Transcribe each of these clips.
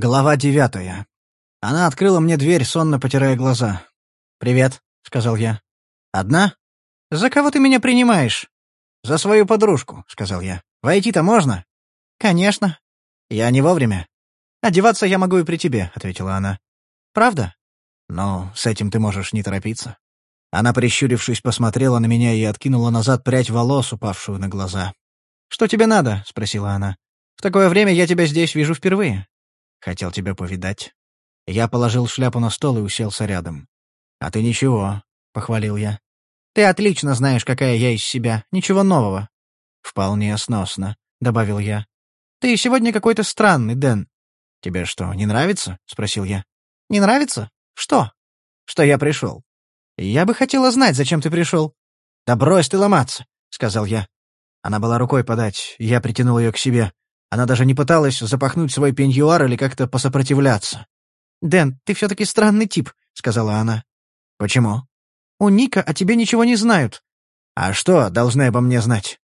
Глава девятая. Она открыла мне дверь, сонно потирая глаза. «Привет», — сказал я. «Одна? За кого ты меня принимаешь?» «За свою подружку», — сказал я. «Войти-то можно?» «Конечно». «Я не вовремя». «Одеваться я могу и при тебе», — ответила она. «Правда?» «Ну, с этим ты можешь не торопиться». Она, прищурившись, посмотрела на меня и откинула назад прядь волос, упавшую на глаза. «Что тебе надо?» — спросила она. «В такое время я тебя здесь вижу впервые». «Хотел тебя повидать». Я положил шляпу на стол и уселся рядом. «А ты ничего», — похвалил я. «Ты отлично знаешь, какая я из себя. Ничего нового». «Вполне сносно», — добавил я. «Ты сегодня какой-то странный, Дэн». «Тебе что, не нравится?» — спросил я. «Не нравится? Что?» «Что я пришел». «Я бы хотела знать, зачем ты пришел». «Да брось ты ломаться», — сказал я. Она была рукой подать, я притянул ее к себе. Она даже не пыталась запахнуть свой пеньюар или как-то посопротивляться. «Дэн, ты все-таки странный тип», — сказала она. «Почему?» «У Ника о тебе ничего не знают». «А что должны обо мне знать?»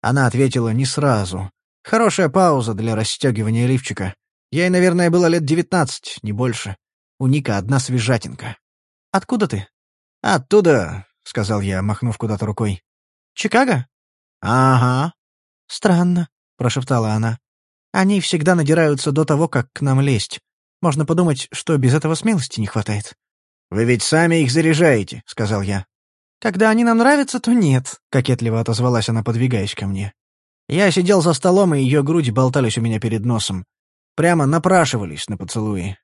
Она ответила не сразу. Хорошая пауза для расстегивания лифчика. Ей, наверное, было лет девятнадцать, не больше. У Ника одна свежатинка. «Откуда ты?» «Оттуда», — сказал я, махнув куда-то рукой. «Чикаго?» «Ага». «Странно», — прошептала она. «Они всегда надираются до того, как к нам лезть. Можно подумать, что без этого смелости не хватает». «Вы ведь сами их заряжаете», — сказал я. «Когда они нам нравятся, то нет», — кокетливо отозвалась она, подвигаясь ко мне. Я сидел за столом, и ее груди болтались у меня перед носом. Прямо напрашивались на поцелуи.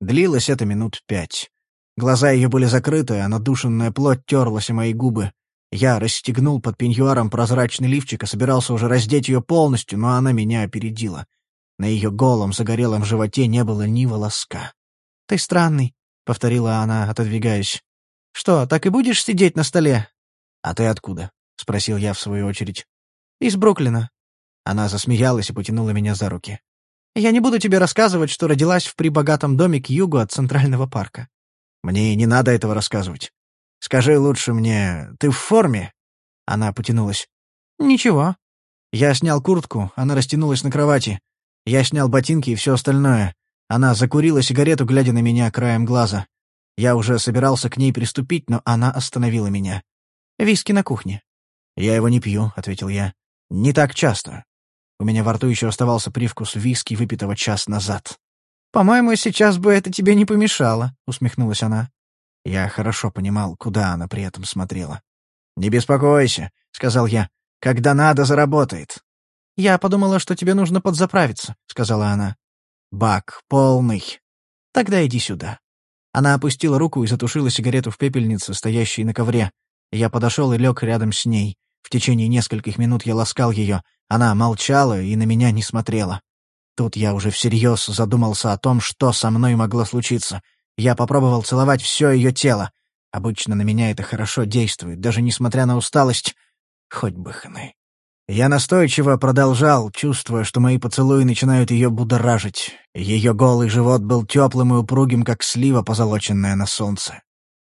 Длилось это минут пять. Глаза ее были закрыты, а надушенная плоть терлась о мои губы. Я расстегнул под пеньюаром прозрачный лифчик и собирался уже раздеть ее полностью, но она меня опередила. На ее голом, загорелом животе не было ни волоска. «Ты странный», — повторила она, отодвигаясь. «Что, так и будешь сидеть на столе?» «А ты откуда?» — спросил я в свою очередь. «Из Бруклина». Она засмеялась и потянула меня за руки. «Я не буду тебе рассказывать, что родилась в прибогатом доме к югу от Центрального парка». «Мне не надо этого рассказывать. Скажи лучше мне, ты в форме?» Она потянулась. «Ничего». Я снял куртку, она растянулась на кровати. Я снял ботинки и все остальное. Она закурила сигарету, глядя на меня краем глаза. Я уже собирался к ней приступить, но она остановила меня. «Виски на кухне». «Я его не пью», — ответил я. «Не так часто». У меня во рту еще оставался привкус виски, выпитого час назад. «По-моему, сейчас бы это тебе не помешало», — усмехнулась она. Я хорошо понимал, куда она при этом смотрела. «Не беспокойся», — сказал я. «Когда надо, заработает». «Я подумала, что тебе нужно подзаправиться», — сказала она. «Бак полный. Тогда иди сюда». Она опустила руку и затушила сигарету в пепельнице, стоящей на ковре. Я подошел и лег рядом с ней. В течение нескольких минут я ласкал ее. Она молчала и на меня не смотрела. Тут я уже всерьез задумался о том, что со мной могло случиться — я попробовал целовать все ее тело. Обычно на меня это хорошо действует, даже несмотря на усталость. Хоть бы хны. Я настойчиво продолжал, чувствуя, что мои поцелуи начинают ее будоражить. Ее голый живот был теплым и упругим, как слива, позолоченная на солнце.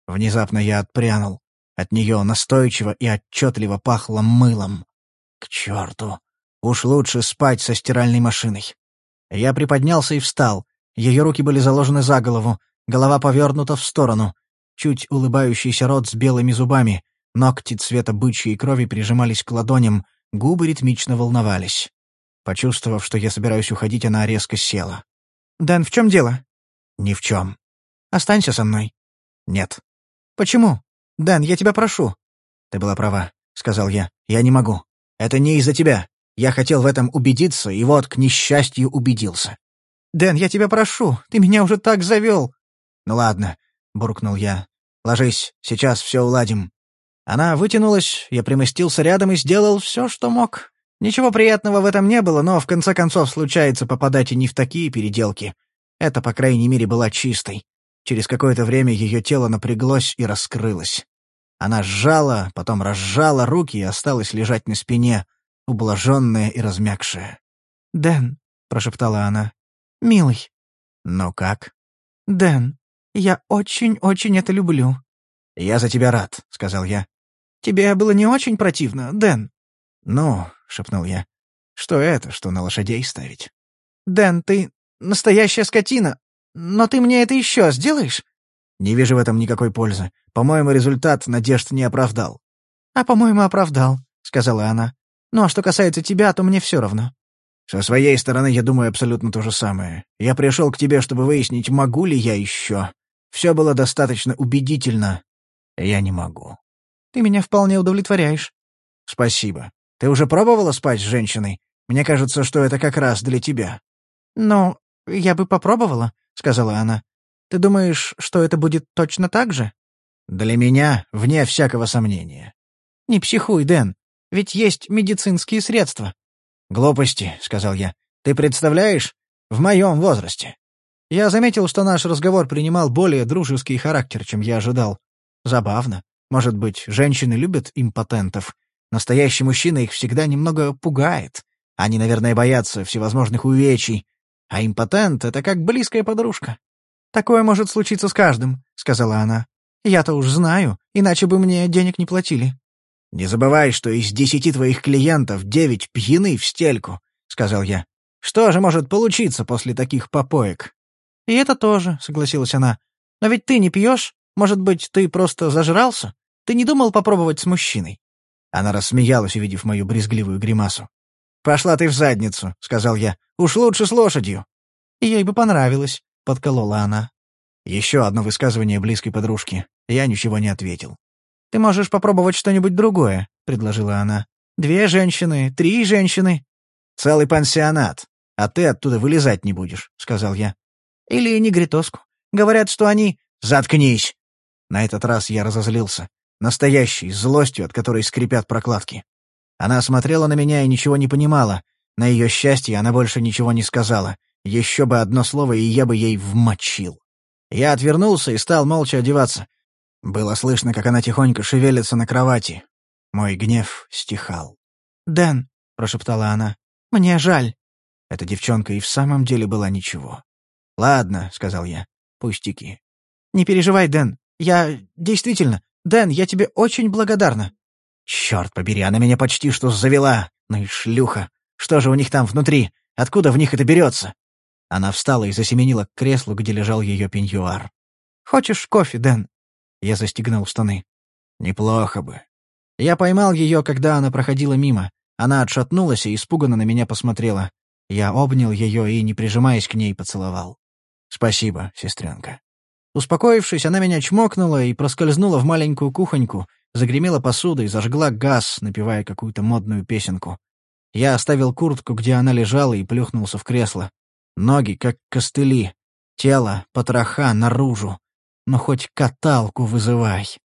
Внезапно я отпрянул. От нее настойчиво и отчетливо пахло мылом. К черту! Уж лучше спать со стиральной машиной. Я приподнялся и встал. Ее руки были заложены за голову, Голова повернута в сторону. Чуть улыбающийся рот с белыми зубами. Ногти цвета бычьей крови прижимались к ладоням, губы ритмично волновались. Почувствовав, что я собираюсь уходить, она резко села. «Дэн, в чем дело?» «Ни в чем. Останься со мной». «Нет». «Почему? Дэн, я тебя прошу». «Ты была права», — сказал я. «Я не могу. Это не из-за тебя. Я хотел в этом убедиться, и вот, к несчастью, убедился». «Дэн, я тебя прошу. Ты меня уже так завел. «Ну ладно», — буркнул я. «Ложись, сейчас все уладим». Она вытянулась, я примостился рядом и сделал все, что мог. Ничего приятного в этом не было, но в конце концов случается попадать и не в такие переделки. Это, по крайней мере, была чистой. Через какое-то время ее тело напряглось и раскрылось. Она сжала, потом разжала руки и осталась лежать на спине, ублаженная и размягшая. «Дэн», — прошептала она, — «милый». «Ну как?» «Дэн, я очень-очень это люблю». «Я за тебя рад», — сказал я. «Тебе было не очень противно, Дэн?» «Ну», — шепнул я, — «что это, что на лошадей ставить?» «Дэн, ты... настоящая скотина. Но ты мне это еще сделаешь?» «Не вижу в этом никакой пользы. По-моему, результат надежд не оправдал». «А, по-моему, оправдал», — сказала она. «Ну, а что касается тебя, то мне все равно». «Со своей стороны, я думаю абсолютно то же самое. Я пришел к тебе, чтобы выяснить, могу ли я еще. Все было достаточно убедительно. Я не могу». «Ты меня вполне удовлетворяешь». «Спасибо. Ты уже пробовала спать с женщиной? Мне кажется, что это как раз для тебя». «Ну, я бы попробовала», — сказала она. «Ты думаешь, что это будет точно так же?» «Для меня, вне всякого сомнения». «Не психуй, Дэн. Ведь есть медицинские средства». «Глупости», — сказал я. «Ты представляешь? В моем возрасте». Я заметил, что наш разговор принимал более дружеский характер, чем я ожидал. Забавно. Может быть, женщины любят импотентов. Настоящий мужчина их всегда немного пугает. Они, наверное, боятся всевозможных увечий. А импотент — это как близкая подружка. «Такое может случиться с каждым», — сказала она. «Я-то уж знаю, иначе бы мне денег не платили». «Не забывай, что из десяти твоих клиентов девять пьяны в стельку», — сказал я. «Что же может получиться после таких попоек?» «И это тоже», — согласилась она. «Но ведь ты не пьешь? Может быть, ты просто зажрался? Ты не думал попробовать с мужчиной?» Она рассмеялась, увидев мою брезгливую гримасу. «Пошла ты в задницу», — сказал я. «Уж лучше с лошадью». «Ей бы понравилось», — подколола она. Еще одно высказывание близкой подружки. Я ничего не ответил. «Ты можешь попробовать что-нибудь другое», — предложила она. «Две женщины, три женщины». «Целый пансионат. А ты оттуда вылезать не будешь», — сказал я. «Или негритоску. Говорят, что они...» «Заткнись!» На этот раз я разозлился. Настоящий, злостью, от которой скрипят прокладки. Она смотрела на меня и ничего не понимала. На ее счастье она больше ничего не сказала. Еще бы одно слово, и я бы ей вмочил. Я отвернулся и стал молча одеваться. Было слышно, как она тихонько шевелится на кровати. Мой гнев стихал. «Дэн», — прошептала она, — «мне жаль». Эта девчонка и в самом деле была ничего. «Ладно», — сказал я, — «пустяки». «Не переживай, Дэн. Я... действительно... Дэн, я тебе очень благодарна». «Черт побери, она меня почти что завела. Ну и шлюха. Что же у них там внутри? Откуда в них это берется?» Она встала и засеменила к креслу, где лежал ее пеньюар. «Хочешь кофе, Дэн?» Я застегнул штаны. «Неплохо бы». Я поймал ее, когда она проходила мимо. Она отшатнулась и испуганно на меня посмотрела. Я обнял ее и, не прижимаясь к ней, поцеловал. «Спасибо, сестренка». Успокоившись, она меня чмокнула и проскользнула в маленькую кухоньку, загремела посудой, зажгла газ, напевая какую-то модную песенку. Я оставил куртку, где она лежала, и плюхнулся в кресло. Ноги, как костыли. Тело, потроха, наружу. Но хоть каталку вызывай.